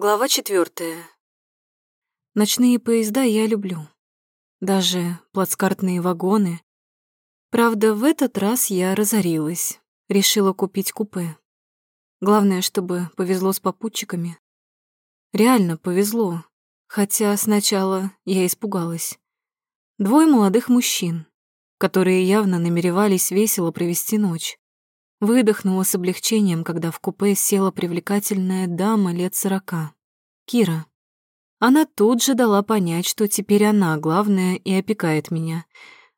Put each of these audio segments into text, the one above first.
Глава четвертая. Ночные поезда я люблю. Даже плацкартные вагоны. Правда, в этот раз я разорилась. Решила купить купе. Главное, чтобы повезло с попутчиками. Реально повезло. Хотя сначала я испугалась. Двое молодых мужчин, которые явно намеревались весело провести ночь. Выдохнула с облегчением, когда в купе села привлекательная дама лет сорока. Кира. Она тут же дала понять, что теперь она главная и опекает меня.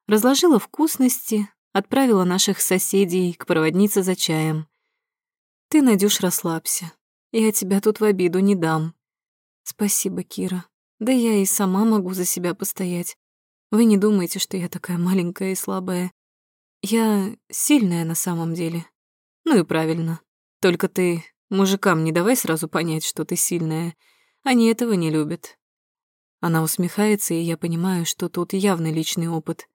Разложила вкусности, отправила наших соседей к проводнице за чаем. «Ты, Надюш, расслабься. Я тебя тут в обиду не дам». «Спасибо, Кира. Да я и сама могу за себя постоять. Вы не думаете, что я такая маленькая и слабая. Я сильная на самом деле. Ну и правильно. Только ты мужикам не давай сразу понять, что ты сильная. Они этого не любят. Она усмехается, и я понимаю, что тут явный личный опыт.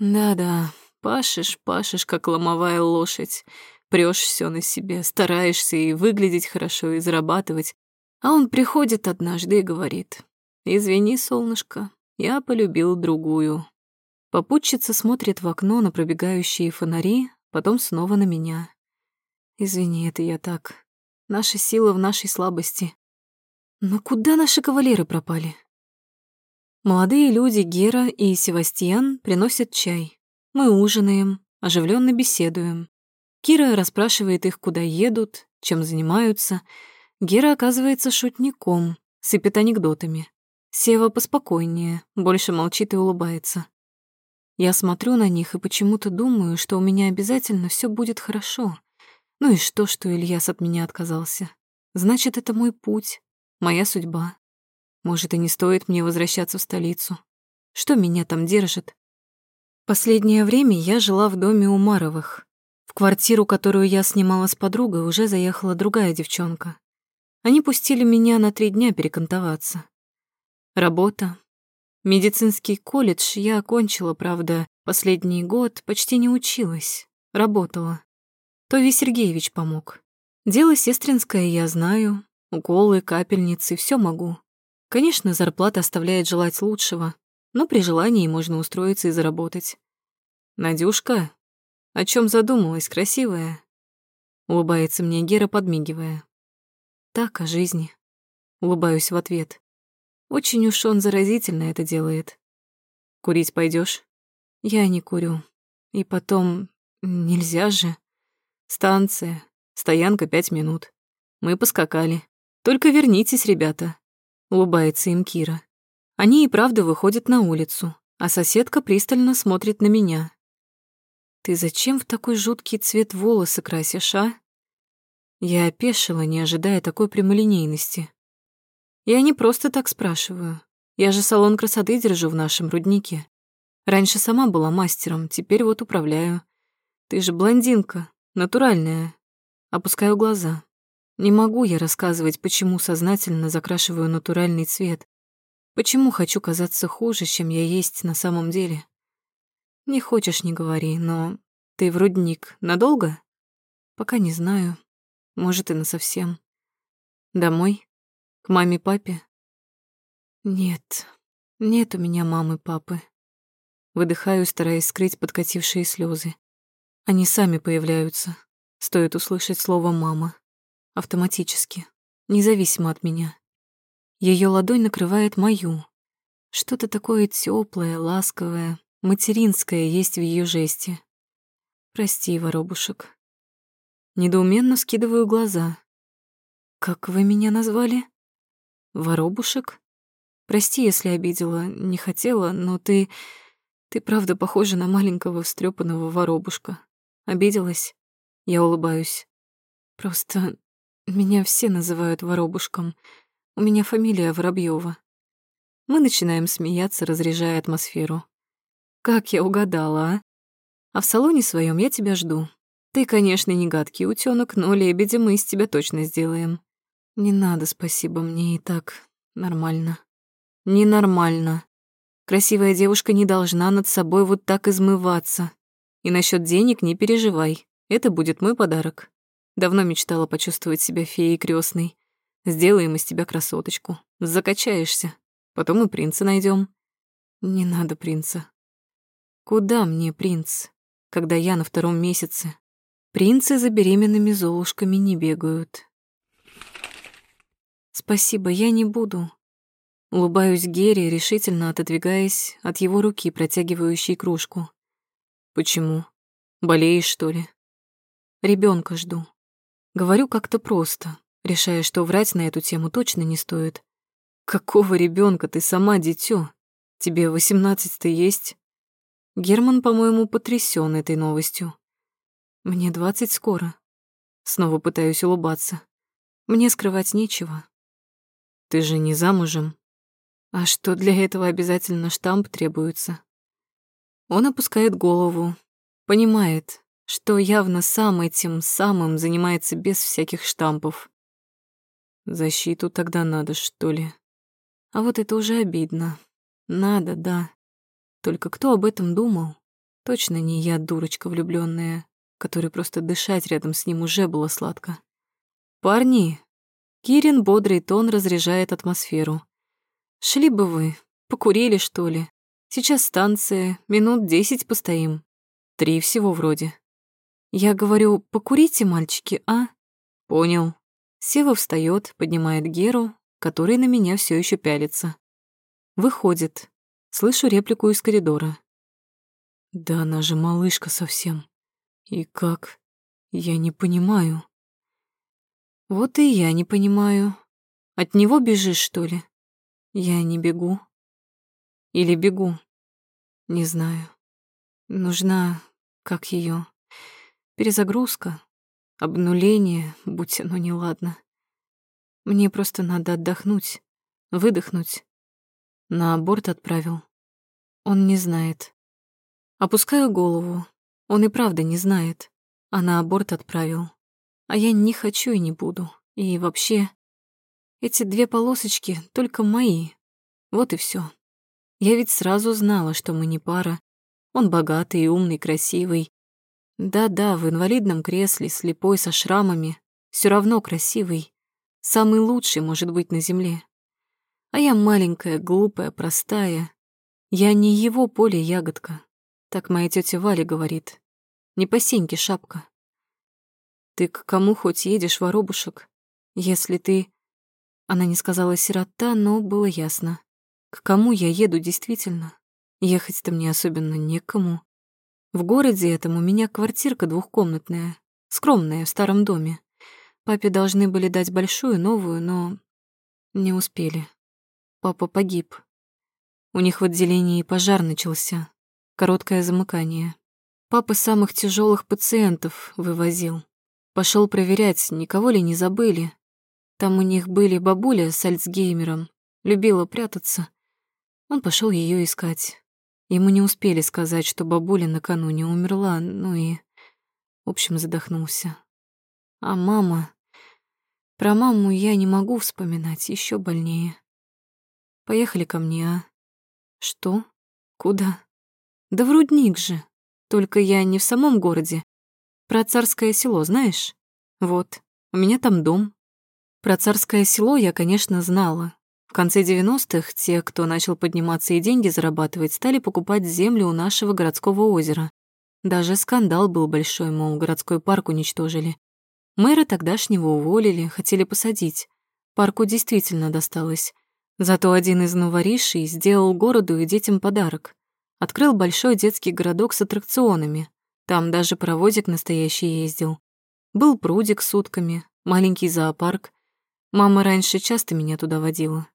Да-да, пашешь, пашешь, как ломовая лошадь. Прёшь всё на себе, стараешься и выглядеть хорошо, и зарабатывать. А он приходит однажды и говорит, «Извини, солнышко, я полюбил другую». Попутчица смотрит в окно на пробегающие фонари, потом снова на меня. Извини, это я так. Наша сила в нашей слабости. Но куда наши кавалеры пропали? Молодые люди Гера и Севастьян приносят чай. Мы ужинаем, оживленно беседуем. Кира расспрашивает их, куда едут, чем занимаются. Гера оказывается шутником, сыпет анекдотами. Сева поспокойнее, больше молчит и улыбается. Я смотрю на них и почему-то думаю, что у меня обязательно все будет хорошо. Ну и что, что Ильяс от меня отказался? Значит, это мой путь, моя судьба. Может, и не стоит мне возвращаться в столицу. Что меня там держит? Последнее время я жила в доме у Маровых. В квартиру, которую я снимала с подругой, уже заехала другая девчонка. Они пустили меня на три дня перекантоваться. Работа, Медицинский колледж я окончила, правда, последний год почти не училась, работала. Тови Сергеевич помог. Дело сестринское я знаю, уколы, капельницы, все могу. Конечно, зарплата оставляет желать лучшего, но при желании можно устроиться и заработать. «Надюшка, о чем задумалась, красивая?» Улыбается мне Гера, подмигивая. «Так, о жизни». Улыбаюсь в ответ. Очень уж он заразительно это делает. Курить пойдешь? Я не курю. И потом, нельзя же. Станция, стоянка пять минут. Мы поскакали. Только вернитесь, ребята. Улыбается им Кира. Они и правда выходят на улицу, а соседка пристально смотрит на меня. Ты зачем в такой жуткий цвет волосы красишь, а? Я опешила, не ожидая такой прямолинейности. Я не просто так спрашиваю. Я же салон красоты держу в нашем руднике. Раньше сама была мастером, теперь вот управляю. Ты же блондинка, натуральная. Опускаю глаза. Не могу я рассказывать, почему сознательно закрашиваю натуральный цвет. Почему хочу казаться хуже, чем я есть на самом деле. Не хочешь, не говори, но ты в рудник надолго? Пока не знаю. Может, и насовсем. Домой? К маме-папе? Нет, нет у меня мамы-папы. Выдыхаю, стараясь скрыть подкатившие слезы. Они сами появляются. Стоит услышать слово «мама». Автоматически, независимо от меня. Ее ладонь накрывает мою. Что-то такое теплое, ласковое, материнское есть в ее жесте. Прости, воробушек. Недоуменно скидываю глаза. Как вы меня назвали? Воробушек? Прости, если обидела, не хотела, но ты... Ты правда похожа на маленького встрепанного воробушка. Обиделась? Я улыбаюсь. Просто меня все называют воробушком. У меня фамилия Воробьева. Мы начинаем смеяться, разряжая атмосферу. Как я угадала, а? А в салоне своем я тебя жду. Ты, конечно, не гадкий утёнок, но лебедя мы из тебя точно сделаем. Не надо, спасибо, мне и так нормально. Ненормально. Красивая девушка не должна над собой вот так измываться. И насчет денег не переживай, это будет мой подарок. Давно мечтала почувствовать себя феей крестной. Сделаем из тебя красоточку. Закачаешься. Потом и принца найдем. Не надо принца. Куда мне принц, когда я на втором месяце? Принцы за беременными золушками не бегают. Спасибо, я не буду. Улыбаюсь Гере, решительно отодвигаясь от его руки, протягивающей кружку. Почему? Болеешь, что ли? Ребенка жду. Говорю как-то просто, решая, что врать на эту тему точно не стоит. Какого ребенка ты сама дитё? Тебе восемнадцать-то есть? Герман, по-моему, потрясен этой новостью. Мне двадцать скоро. Снова пытаюсь улыбаться. Мне скрывать нечего. Ты же не замужем. А что для этого обязательно штамп требуется? Он опускает голову, понимает, что явно сам этим самым занимается без всяких штампов. Защиту тогда надо, что ли? А вот это уже обидно. Надо, да. Только кто об этом думал? Точно не я, дурочка влюбленная, которой просто дышать рядом с ним уже было сладко. Парни, Кирин бодрый тон разряжает атмосферу. «Шли бы вы, покурили, что ли? Сейчас станция, минут десять постоим. Три всего вроде». Я говорю, покурите, мальчики, а? Понял. Сева встает, поднимает Геру, который на меня все еще пялится. Выходит. Слышу реплику из коридора. Да она же малышка совсем. И как? Я не понимаю. Вот и я не понимаю. От него бежишь, что ли? Я не бегу. Или бегу? Не знаю. Нужна, как ее, перезагрузка, обнуление, будь оно неладно. Мне просто надо отдохнуть, выдохнуть. На аборт отправил. Он не знает. Опускаю голову. Он и правда не знает. А на аборт отправил. А я не хочу и не буду. И вообще, эти две полосочки только мои. Вот и все. Я ведь сразу знала, что мы не пара. Он богатый, умный, красивый. Да-да, в инвалидном кресле, слепой, со шрамами. все равно красивый. Самый лучший, может быть, на земле. А я маленькая, глупая, простая. Я не его поле ягодка. Так моя тетя Валя говорит. Не по сеньке шапка. Ты к кому хоть едешь, воробушек? Если ты... Она не сказала сирота, но было ясно. К кому я еду действительно? Ехать-то мне особенно некому. В городе этом у меня квартирка двухкомнатная, скромная, в старом доме. Папе должны были дать большую, новую, но не успели. Папа погиб. У них в отделении пожар начался. Короткое замыкание. Папа самых тяжелых пациентов вывозил. Пошел проверять, никого ли не забыли. Там у них были бабуля с Альцгеймером, любила прятаться. Он пошел ее искать. Ему не успели сказать, что бабуля накануне умерла, ну и... В общем, задохнулся. А мама... Про маму я не могу вспоминать, еще больнее. Поехали ко мне, а? Что? Куда? Да в рудник же. Только я не в самом городе, про царское село знаешь? Вот, у меня там дом. Про царское село я, конечно, знала. В конце 90-х те, кто начал подниматься и деньги зарабатывать, стали покупать землю у нашего городского озера. Даже скандал был большой, мол, городской парк уничтожили. Мэра тогдашнего уволили, хотели посадить. Парку действительно досталось. Зато один из новоришей сделал городу и детям подарок. Открыл большой детский городок с аттракционами, там даже паровозик настоящий ездил. Был прудик с утками, маленький зоопарк. Мама раньше часто меня туда водила.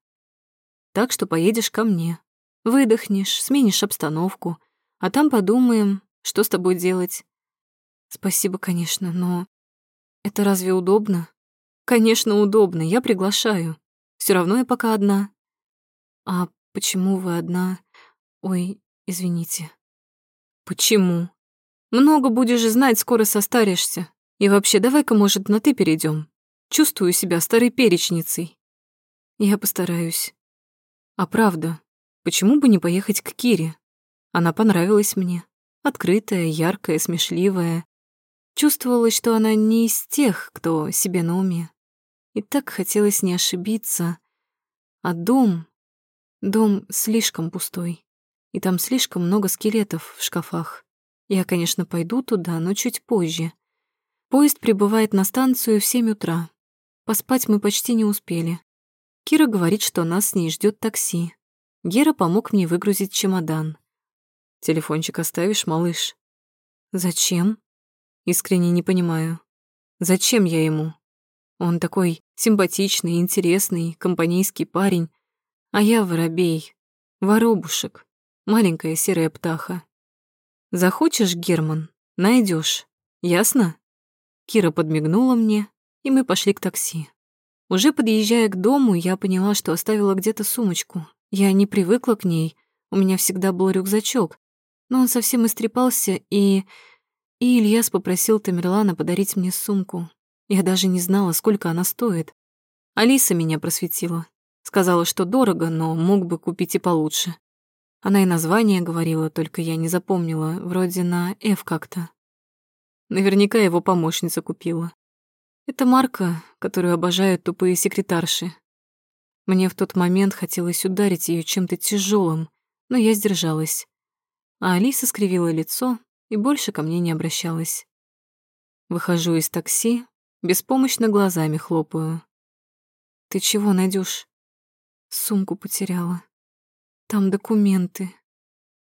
Так что поедешь ко мне. Выдохнешь, сменишь обстановку, а там подумаем, что с тобой делать. Спасибо, конечно, но это разве удобно? Конечно, удобно, я приглашаю. Все равно я пока одна. А почему вы одна? Ой, извините. Почему? Много будешь знать, скоро состаришься. И вообще, давай-ка, может, на «ты» перейдем. Чувствую себя старой перечницей. Я постараюсь. А правда, почему бы не поехать к Кире? Она понравилась мне. Открытая, яркая, смешливая. Чувствовалось, что она не из тех, кто себе на уме. И так хотелось не ошибиться. А дом... Дом слишком пустой. И там слишком много скелетов в шкафах. Я, конечно, пойду туда, но чуть позже. Поезд прибывает на станцию в семь утра. Поспать мы почти не успели. Кира говорит, что нас с ней ждет такси. Гера помог мне выгрузить чемодан. «Телефончик оставишь, малыш?» «Зачем?» Искренне не понимаю. Зачем я ему? Он такой симпатичный, интересный, компанейский парень, а я воробей, воробушек, маленькая серая птаха. Захочешь, Герман, найдешь, ясно? Кира подмигнула мне, и мы пошли к такси. Уже подъезжая к дому, я поняла, что оставила где-то сумочку. Я не привыкла к ней, у меня всегда был рюкзачок, но он совсем истрепался, и... И Ильяс попросил Тамерлана подарить мне сумку. Я даже не знала, сколько она стоит. Алиса меня просветила. Сказала, что дорого, но мог бы купить и получше. Она и название говорила, только я не запомнила, вроде на «Ф» как-то. Наверняка его помощница купила. Это марка, которую обожают тупые секретарши. Мне в тот момент хотелось ударить ее чем-то тяжелым, но я сдержалась. А Алиса скривила лицо и больше ко мне не обращалась. Выхожу из такси, беспомощно глазами хлопаю. «Ты чего, Надюш?» Сумку потеряла. Там документы.